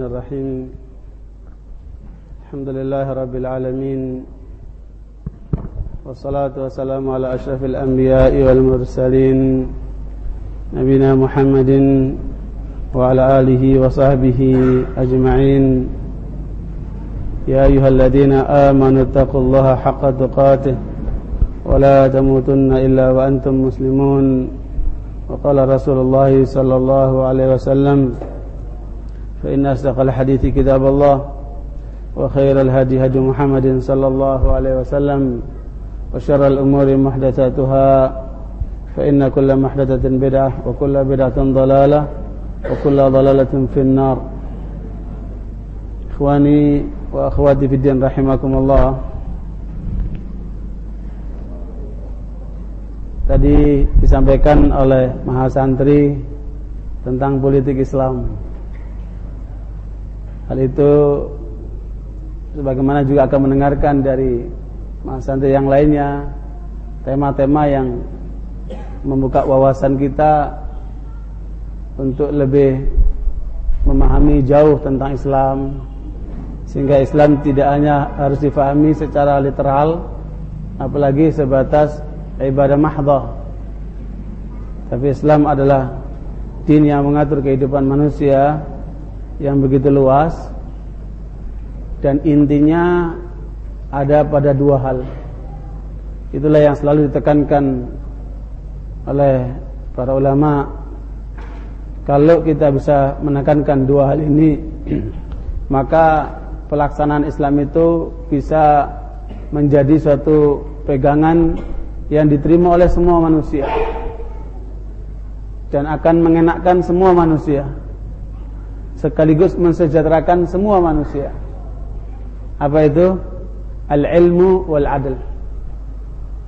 الرحمن الرحيم. الحمد لله رب العالمين. والصلاة والسلام على أشرف الأنبياء والمرسلين. نبينا محمد وعلى آله وصحبه أجمعين. يا أيها الذين آمنوا اتقوا الله حق تقاته ولا تموتن إلا وأنتم مسلمون. وقال رسول الله صلى الله عليه وسلم فإن أصدق الحديث كتاب الله وخير الهدي هدي محمد صلى الله عليه وسلم وشر الأمور محدثاتها فإن كل محدثة بدعة وكل بدعة ضلالة وكل ضلالة في النار إخواني وأخواتي في الدين رحمكم الله Tadi disampaikan oleh Mahasantri tentang politik Islam. Hal itu sebagaimana juga akan mendengarkan dari Mahasantri yang lainnya tema-tema yang membuka wawasan kita untuk lebih memahami jauh tentang Islam sehingga Islam tidak hanya harus difahami secara literal apalagi sebatas ibadah mahdah. Tapi Islam adalah din yang mengatur kehidupan manusia yang begitu luas dan intinya ada pada dua hal. Itulah yang selalu ditekankan oleh para ulama. Kalau kita bisa menekankan dua hal ini, maka pelaksanaan Islam itu bisa menjadi suatu pegangan yang diterima oleh semua manusia dan akan mengenakkan semua manusia sekaligus mensejahterakan semua manusia. Apa itu? Al-ilmu wal adl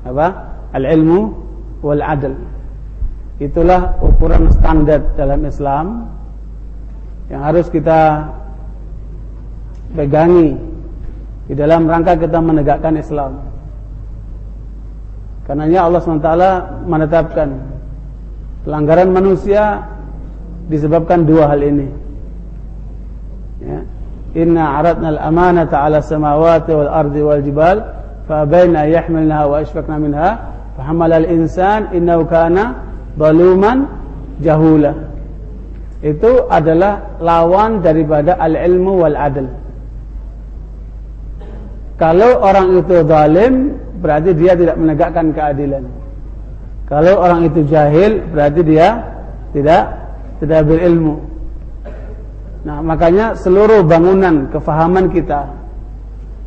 apa? Al-ilmu wal adl itulah ukuran standar dalam Islam yang harus kita pegangi di dalam rangka kita menegakkan Islam. Karenanya Allah SWT menetapkan pelanggaran manusia disebabkan dua hal ini. Inna aradna al-amanata 'ala samawati wal ardi wal jibal baina yahmilnaha wa ashfaqna minha hamala al-insan innahu kana zaluman jahula. Itu adalah lawan daripada al-ilmu wal adl. Kalau orang itu zalim, berarti dia tidak menegakkan keadilan. Kalau orang itu jahil, berarti dia tidak tidak berilmu. Nah, makanya seluruh bangunan kefahaman kita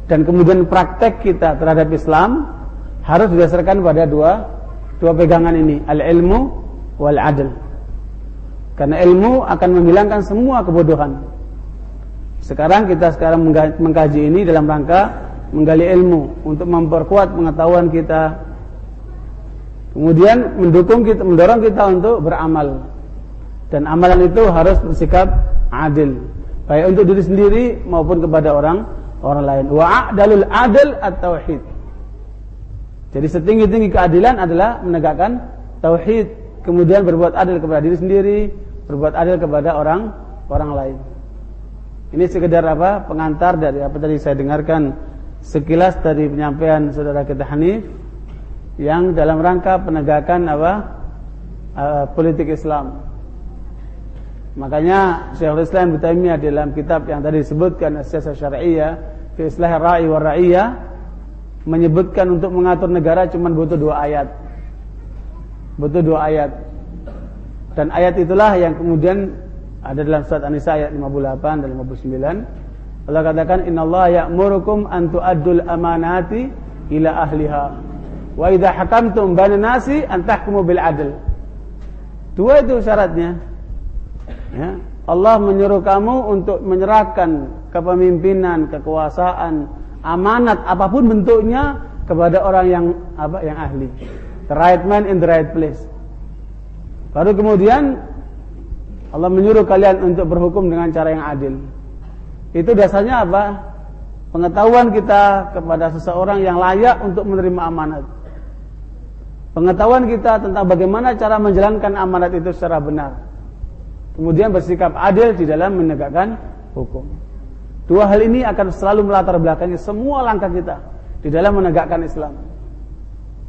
dan kemudian praktek kita terhadap Islam harus didasarkan pada dua dua pegangan ini, al-ilmu wal adl. Karena ilmu akan menghilangkan semua kebodohan. Sekarang kita sekarang mengkaji ini dalam rangka menggali ilmu untuk memperkuat pengetahuan kita. Kemudian mendukung kita, mendorong kita untuk beramal. Dan amalan itu harus bersikap adil, baik untuk diri sendiri maupun kepada orang orang lain. Wa a'dalul adil at-tauhid. Jadi setinggi-tinggi keadilan adalah menegakkan tauhid, kemudian berbuat adil kepada diri sendiri, berbuat adil kepada orang orang lain. Ini sekedar apa? Pengantar dari apa tadi saya dengarkan sekilas dari penyampaian saudara kita Hanif yang dalam rangka penegakan apa uh, politik Islam. Makanya Syekhul Islam Taimiyah dalam kitab yang tadi disebutkan Siyasah Syar'iyyah fi Islah Ra'i wa Ra'iyah menyebutkan untuk mengatur negara cuma butuh dua ayat. Butuh dua ayat. Dan ayat itulah yang kemudian ada dalam surat An-Nisa ayat 58 dan 59 Allah katakan innallaha ya'murukum an tu'addul amanati ila ahliha. Wa idza hakamtum bainan nasi an tahkumu bil adl. Dua itu syaratnya. Ya. Allah menyuruh kamu untuk menyerahkan kepemimpinan, kekuasaan, amanat apa pun bentuknya kepada orang yang apa yang ahli. The right man in the right place. Baru kemudian Allah menyuruh kalian untuk berhukum dengan cara yang adil. Itu dasarnya apa? Pengetahuan kita kepada seseorang yang layak untuk menerima amanat. Pengetahuan kita tentang bagaimana cara menjalankan amanat itu secara benar. Kemudian bersikap adil di dalam menegakkan hukum. Dua hal ini akan selalu melatar belakangi semua langkah kita di dalam menegakkan Islam.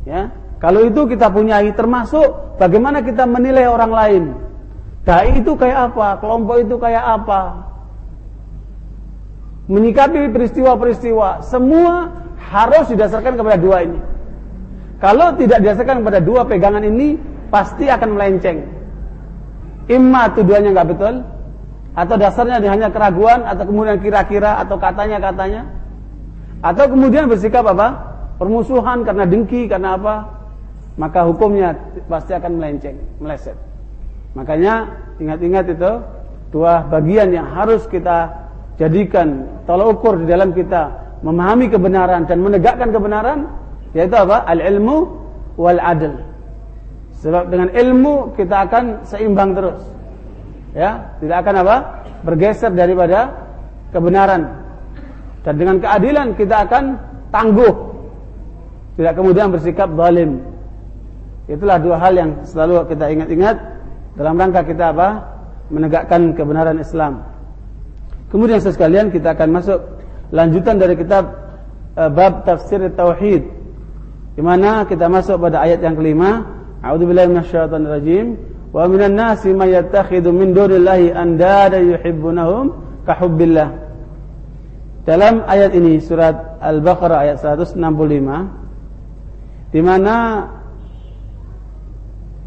Ya, kalau itu kita punyai termasuk bagaimana kita menilai orang lain. Dai itu kayak apa? Kelompok itu kayak apa? Menyikapi peristiwa-peristiwa semua harus didasarkan kepada dua ini. Kalau tidak didasarkan kepada dua pegangan ini, pasti akan melenceng. Imma tuduhannya nggak betul, atau dasarnya hanya keraguan atau kemudian kira-kira atau katanya-katanya atau kemudian bersikap apa? Permusuhan karena dengki karena apa? Maka hukumnya pasti akan melenceng meleset. Makanya ingat-ingat itu dua bagian yang harus kita jadikan tolak ukur di dalam kita memahami kebenaran dan menegakkan kebenaran yaitu apa? Al ilmu wal adl sebab dengan ilmu kita akan seimbang terus. Ya tidak akan apa? Bergeser daripada kebenaran. Dan dengan keadilan kita akan tangguh. Tidak kemudian bersikap zalim. Itulah dua hal yang selalu kita ingat-ingat dalam rangka kita apa? Menegakkan kebenaran Islam. Kemudian sekalian kita akan masuk lanjutan dari kitab uh, bab tafsir tauhid. Di mana kita masuk pada ayat yang kelima a'udzubillahi minasyaitonirrajim Wa minan nasi may yattakhidhu min dunillahi andada yuhibbunahum kahubbillah. Dalam ayat ini surat Al-Baqarah ayat 165 di mana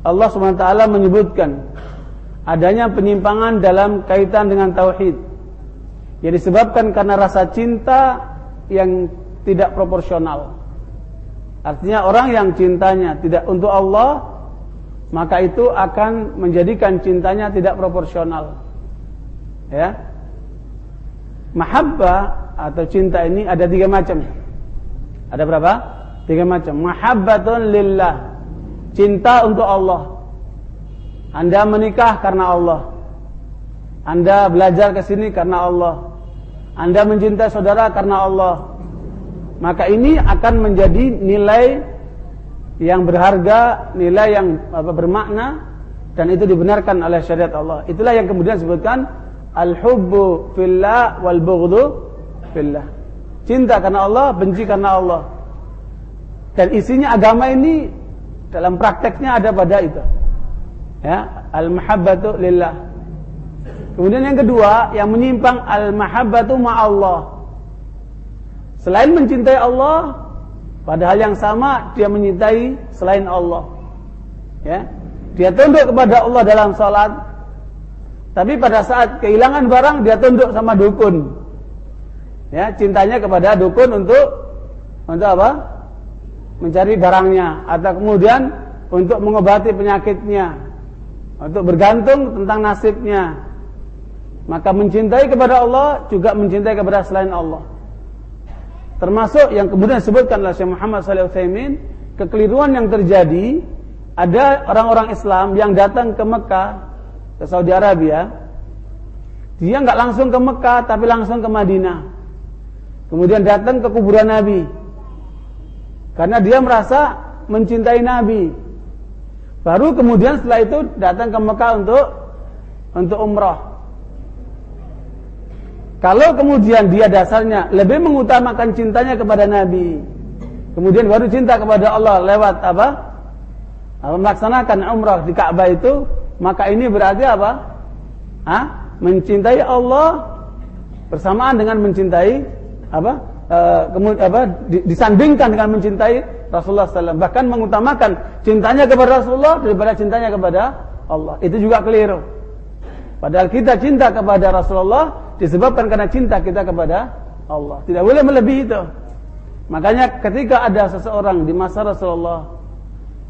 Allah SWT menyebutkan adanya penyimpangan dalam kaitan dengan tauhid yang disebabkan karena rasa cinta yang tidak proporsional. Artinya orang yang cintanya tidak untuk Allah maka itu akan menjadikan cintanya tidak proporsional. Ya. Mahabbah atau cinta ini ada tiga macam. Ada berapa? Tiga macam. Mahabbatun lillah. Cinta untuk Allah. Anda menikah karena Allah. Anda belajar ke sini karena Allah. Anda mencintai saudara karena Allah. Maka ini akan menjadi nilai yang berharga, nilai yang apa, bermakna dan itu dibenarkan oleh syariat Allah. Itulah yang kemudian disebutkan al-hubbu fillah wal bughdhu fillah. Cinta karena Allah, benci karena Allah. Dan isinya agama ini dalam prakteknya ada pada itu. Ya, al-mahabbatu lillah. Kemudian yang kedua, yang menyimpang al-mahabbatu ma'allah. Selain mencintai Allah, Padahal yang sama dia menyintai selain Allah. Ya. Dia tunduk kepada Allah dalam salat. Tapi pada saat kehilangan barang dia tunduk sama dukun. Ya, cintanya kepada dukun untuk untuk apa? Mencari barangnya atau kemudian untuk mengobati penyakitnya. Untuk bergantung tentang nasibnya. Maka mencintai kepada Allah juga mencintai kepada selain Allah. Termasuk yang kemudian disebutkan oleh Syekh Muhammad alaihi wasallam, kekeliruan yang terjadi ada orang-orang Islam yang datang ke Mekah, ke Saudi Arabia. Dia nggak langsung ke Mekah tapi langsung ke Madinah. Kemudian datang ke kuburan Nabi. Karena dia merasa mencintai Nabi. Baru kemudian setelah itu datang ke Mekah untuk untuk umrah. Kalau kemudian dia dasarnya lebih mengutamakan cintanya kepada Nabi, kemudian baru cinta kepada Allah lewat apa? melaksanakan umrah di Ka'bah itu, maka ini berarti apa? Hah? Mencintai Allah bersamaan dengan mencintai apa? E, kemudian apa? Disandingkan dengan mencintai Rasulullah SAW. Bahkan mengutamakan cintanya kepada Rasulullah daripada cintanya kepada Allah. Itu juga keliru. Padahal kita cinta kepada Rasulullah disebabkan karena cinta kita kepada Allah. Tidak boleh melebihi itu. Makanya ketika ada seseorang di masa Rasulullah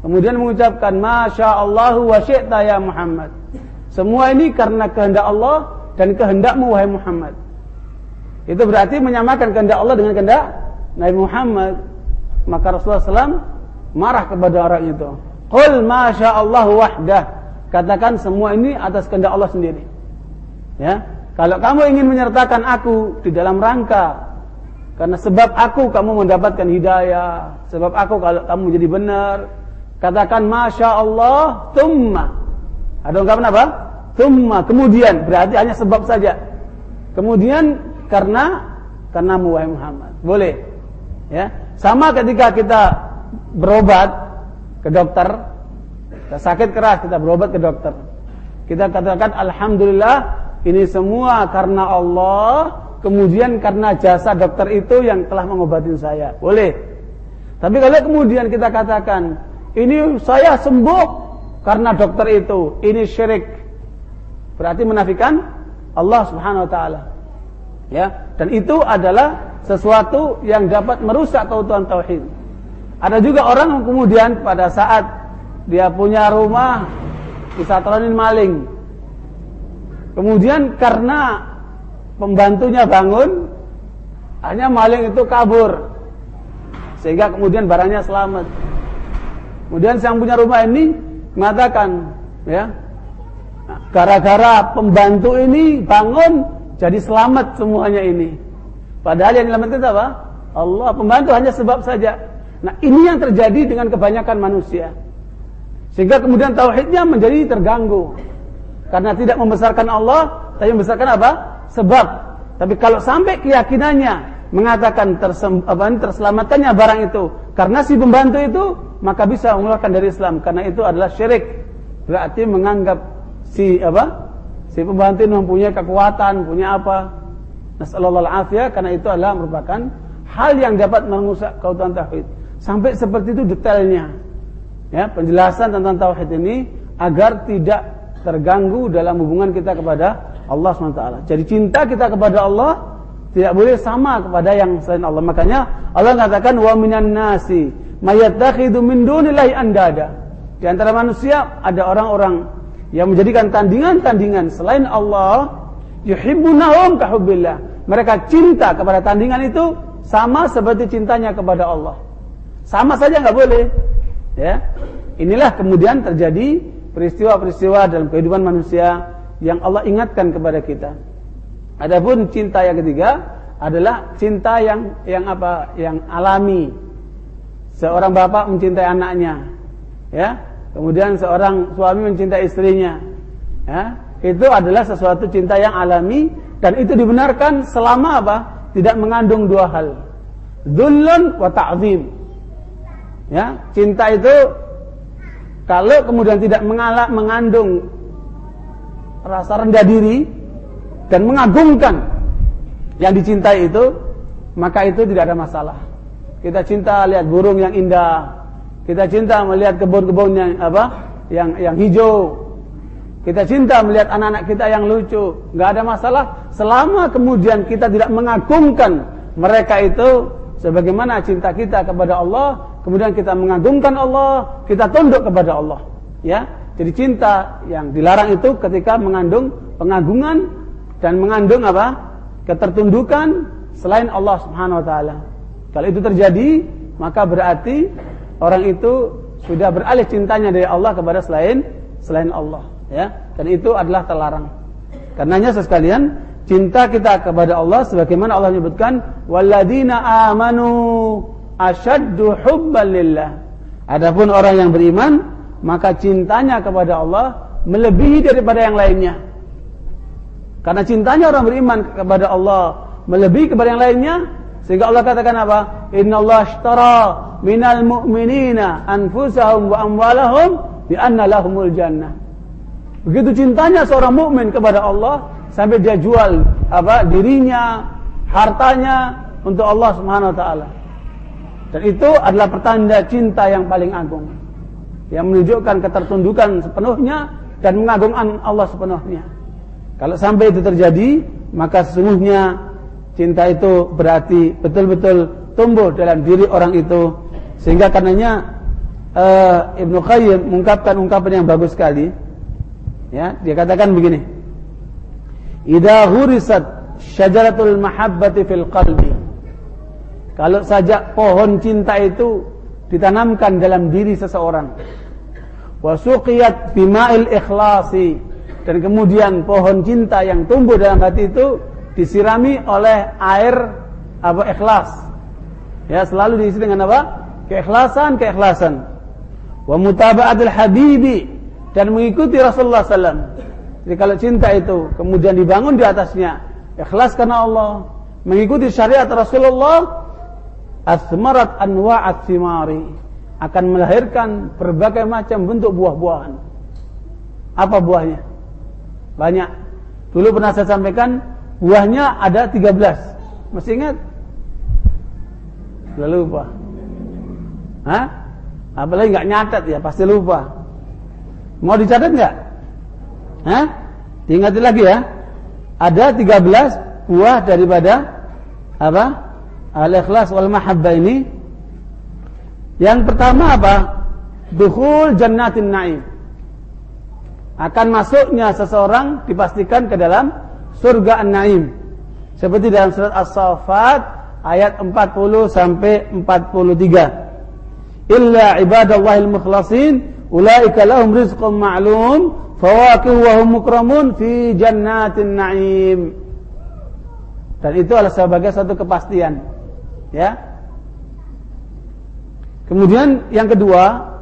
kemudian mengucapkan Masya Allah wa syi'ta ya Muhammad. Semua ini karena kehendak Allah dan kehendakmu wahai Muhammad. Itu berarti menyamakan kehendak Allah dengan kehendak Nabi Muhammad. Maka Rasulullah SAW marah kepada orang itu. Qul Masya Allah wahdah. Katakan semua ini atas kehendak Allah sendiri. Ya, kalau kamu ingin menyertakan aku di dalam rangka karena sebab aku kamu mendapatkan hidayah, sebab aku kalau kamu jadi benar, katakan masya Allah, tumma. Ada ungkapan apa? Tumma. Kemudian berarti hanya sebab saja. Kemudian karena karena wahai Muhammad. Boleh. Ya. Sama ketika kita berobat ke dokter, kita sakit keras kita berobat ke dokter. Kita katakan alhamdulillah ini semua karena Allah, kemudian karena jasa dokter itu yang telah mengobati saya. Boleh. Tapi kalau kemudian kita katakan ini saya sembuh karena dokter itu, ini syirik. Berarti menafikan Allah Subhanahu wa taala. Ya, dan itu adalah sesuatu yang dapat merusak keutuhan tauhid. Ada juga orang kemudian pada saat dia punya rumah disatronin maling. Kemudian karena pembantunya bangun, hanya maling itu kabur. Sehingga kemudian barangnya selamat. Kemudian yang punya rumah ini mengatakan, ya, gara-gara pembantu ini bangun jadi selamat semuanya ini. Padahal yang itu apa? Allah. Pembantu hanya sebab saja. Nah ini yang terjadi dengan kebanyakan manusia. Sehingga kemudian tauhidnya menjadi terganggu. Karena tidak membesarkan Allah, tapi membesarkan apa? Sebab. Tapi kalau sampai keyakinannya mengatakan tersem, apa, terselamatkannya barang itu karena si pembantu itu maka bisa mengeluarkan dari Islam karena itu adalah syirik berarti menganggap si apa Si pembantu mempunyai kekuatan, punya apa? Nasallallahu alaihi karena itu adalah merupakan hal yang dapat merusak keutuhan tauhid. Sampai seperti itu detailnya. Ya, penjelasan tentang tauhid ini agar tidak terganggu dalam hubungan kita kepada Allah SWT. Jadi cinta kita kepada Allah tidak boleh sama kepada yang selain Allah. Makanya Allah mengatakan wa minan nasi mayattakhidhu min dunillahi andada. Di antara manusia ada orang-orang yang menjadikan tandingan-tandingan selain Allah yuhibbunahum kahubbillah. Mereka cinta kepada tandingan itu sama seperti cintanya kepada Allah. Sama saja nggak boleh. Ya. Inilah kemudian terjadi peristiwa-peristiwa dalam kehidupan manusia yang Allah ingatkan kepada kita. Adapun cinta yang ketiga adalah cinta yang yang apa? Yang alami. Seorang bapak mencintai anaknya, ya, Kemudian seorang suami mencintai istrinya. Ya, itu adalah sesuatu cinta yang alami dan itu dibenarkan selama apa? Tidak mengandung dua hal. Dhullun wa ta'zim. Ya, cinta itu kalau kemudian tidak mengalak mengandung rasa rendah diri dan mengagungkan yang dicintai itu, maka itu tidak ada masalah. Kita cinta lihat burung yang indah, kita cinta melihat kebun-kebun yang apa? Yang yang hijau. Kita cinta melihat anak-anak kita yang lucu. Nggak ada masalah selama kemudian kita tidak mengagungkan mereka itu sebagaimana cinta kita kepada Allah, kemudian kita mengagungkan Allah, kita tunduk kepada Allah. Ya. Jadi cinta yang dilarang itu ketika mengandung pengagungan dan mengandung apa? ketertundukan selain Allah Subhanahu wa taala. Kalau itu terjadi, maka berarti orang itu sudah beralih cintanya dari Allah kepada selain selain Allah ya dan itu adalah terlarang karenanya sekalian cinta kita kepada Allah sebagaimana Allah menyebutkan walladzina amanu asyaddu hubban lillah adapun orang yang beriman maka cintanya kepada Allah melebihi daripada yang lainnya karena cintanya orang beriman kepada Allah melebihi kepada yang lainnya sehingga Allah katakan apa? Inna Allah ashtara minal mu'minina anfusahum wa amwalahum bi anna lahumul jannah. Begitu cintanya seorang mukmin kepada Allah sampai dia jual apa dirinya, hartanya untuk Allah Subhanahu wa taala. Dan itu adalah pertanda cinta yang paling agung. Yang menunjukkan ketertundukan sepenuhnya dan mengagungkan Allah sepenuhnya. Kalau sampai itu terjadi, maka sesungguhnya cinta itu berarti betul-betul tumbuh dalam diri orang itu sehingga karenanya uh, Ibnu Qayyim mengungkapkan ungkapan yang bagus sekali ya dia katakan begini idza hurisat syajaratul mahabbati fil qalbi kalau saja pohon cinta itu ditanamkan dalam diri seseorang wasuqiyat bima'il ikhlasi dan kemudian pohon cinta yang tumbuh dalam hati itu disirami oleh air apa ikhlas. Ya, selalu diisi dengan apa? Keikhlasan, keikhlasan. Wa mutaba'atul habibi dan mengikuti Rasulullah sallam. Jadi kalau cinta itu kemudian dibangun di atasnya ikhlas karena Allah, mengikuti syariat Rasulullah, asmarat anwa'at thimari akan melahirkan berbagai macam bentuk buah-buahan. Apa buahnya? Banyak. Dulu pernah saya sampaikan buahnya ada 13. Masih ingat? Sudah lupa. Hah? Apalagi nggak nyatet ya, pasti lupa. Mau dicatat nggak? Hah? Diingati lagi ya. Ada 13 buah daripada apa? Al-ikhlas wal mahabbah ini. Yang pertama apa? Dukhul jannatin na'im. Akan masuknya seseorang dipastikan ke dalam surga an-na'im. Seperti dalam surat As-Saffat ayat 40 sampai 43. Illa ibadallahil mukhlasin ulaika lahum rizqun ma'lum fawakih wa hum mukramun fi jannatin na'im. Dan itu adalah sebagai satu kepastian. Ya. Kemudian yang kedua,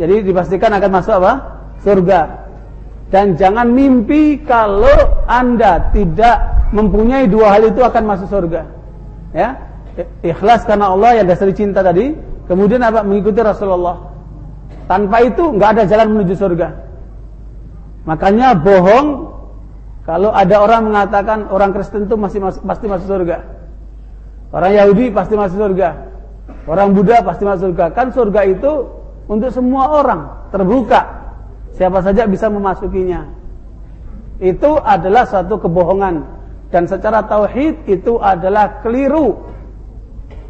jadi dipastikan akan masuk apa? Surga. Dan jangan mimpi kalau Anda tidak mempunyai dua hal itu akan masuk surga. Ya. Ikhlas karena Allah yang dasar cinta tadi, kemudian apa? Mengikuti Rasulullah. Tanpa itu nggak ada jalan menuju surga. Makanya bohong kalau ada orang mengatakan orang Kristen itu masih pasti masuk surga. Orang Yahudi pasti masuk surga. Orang Buddha pasti masuk surga. Kan surga itu untuk semua orang, terbuka. Siapa saja bisa memasukinya. Itu adalah satu kebohongan dan secara tauhid itu adalah keliru.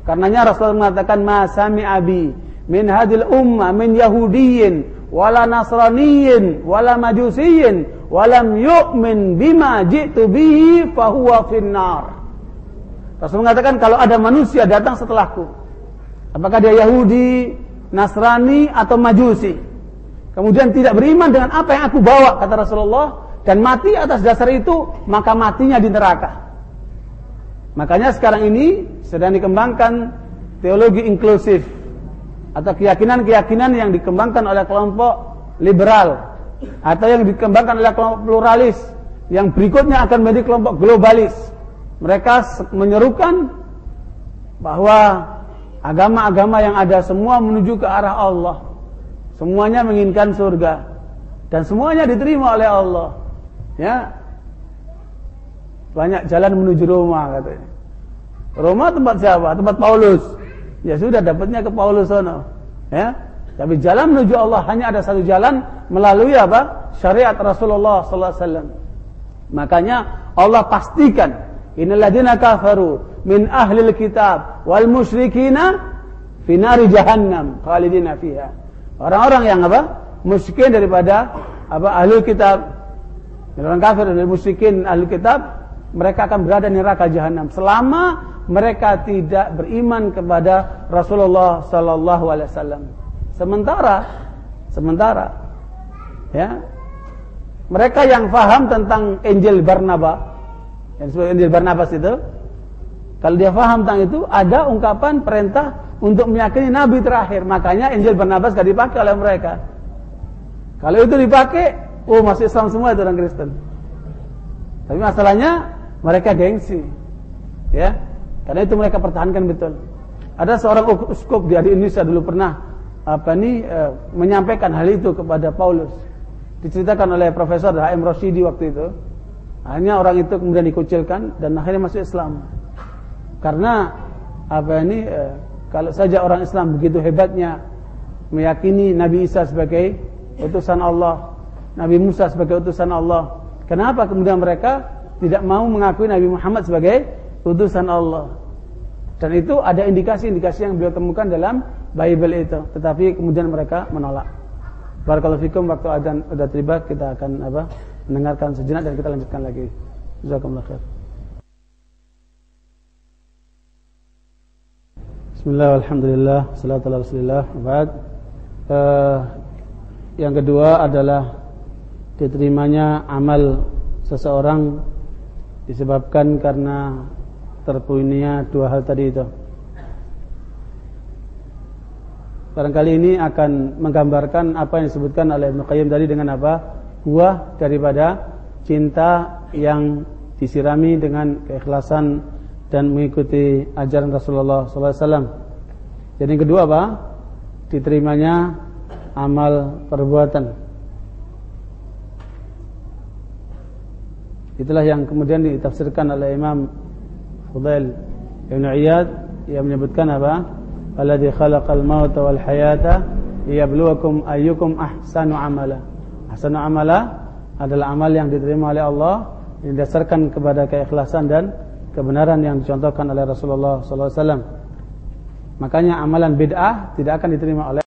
Karenanya Rasulullah mengatakan masami abi min hadil umma min yahudiyin wala nasraniyin wala majusiyin walam yu'min bima jitu bihi fahuwa finnar. Rasul mengatakan kalau ada manusia datang setelahku, apakah dia Yahudi, Nasrani atau Majusi, kemudian tidak beriman dengan apa yang aku bawa kata Rasulullah dan mati atas dasar itu, maka matinya di neraka. Makanya sekarang ini sedang dikembangkan teologi inklusif atau keyakinan-keyakinan yang dikembangkan oleh kelompok liberal atau yang dikembangkan oleh kelompok pluralis yang berikutnya akan menjadi kelompok globalis. Mereka menyerukan bahwa agama-agama yang ada semua menuju ke arah Allah. Semuanya menginginkan surga dan semuanya diterima oleh Allah. Ya. Banyak jalan menuju Roma katanya. Roma tempat siapa? Tempat Paulus. Ya sudah dapatnya ke Paulus sono. Ya. Tapi jalan menuju Allah hanya ada satu jalan melalui apa? Syariat Rasulullah sallallahu alaihi wasallam. Makanya Allah pastikan innalladzina kafaru min ahlil kitab wal musyrikina fi nari jahannam khalidina fiha. Orang-orang yang apa? Musyrikin daripada apa? Ahli kitab. Orang kafir dan musyrikin ahli kitab mereka akan berada di neraka jahanam selama mereka tidak beriman kepada Rasulullah sallallahu alaihi wasallam. Sementara sementara ya mereka yang faham tentang Injil Barnaba yang Injil Barnabas itu kalau dia faham tentang itu ada ungkapan perintah untuk meyakini nabi terakhir makanya Injil Barnabas gak dipakai oleh mereka kalau itu dipakai oh masih Islam semua itu orang Kristen tapi masalahnya mereka gengsi ya karena itu mereka pertahankan betul. Ada seorang uskup di Indonesia dulu pernah apa nih e, menyampaikan hal itu kepada Paulus. Diceritakan oleh Profesor H.M. Roshidi waktu itu. Hanya orang itu kemudian dikucilkan dan akhirnya masuk Islam. Karena apa ini e, kalau saja orang Islam begitu hebatnya meyakini Nabi Isa sebagai utusan Allah, Nabi Musa sebagai utusan Allah. Kenapa kemudian mereka tidak mau mengakui Nabi Muhammad sebagai utusan Allah. Dan itu ada indikasi-indikasi yang beliau temukan dalam Bible itu, tetapi kemudian mereka menolak. Barakallahu fikum waktu adzan sudah tiba kita akan apa? Mendengarkan sejenak dan kita lanjutkan lagi. Jazakumullah khair. Bismillah, alhamdulillah, salatu ala rasulillah, uh, Yang kedua adalah diterimanya amal seseorang disebabkan karena terpunyainya dua hal tadi itu. Barangkali ini akan menggambarkan apa yang disebutkan oleh Ibnu Qayyim tadi dengan apa? Buah daripada cinta yang disirami dengan keikhlasan dan mengikuti ajaran Rasulullah SAW. Jadi kedua apa? Diterimanya amal perbuatan. Itulah yang kemudian ditafsirkan oleh Imam Fudail Ibn Iyad yang menyebutkan apa? Alladhi khalaqal mauta wal hayata liyabluwakum ayyukum ahsanu amala. Ahsanu amala adalah amal yang diterima oleh Allah yang didasarkan kepada keikhlasan dan kebenaran yang dicontohkan oleh Rasulullah SAW. Makanya amalan bid'ah tidak akan diterima oleh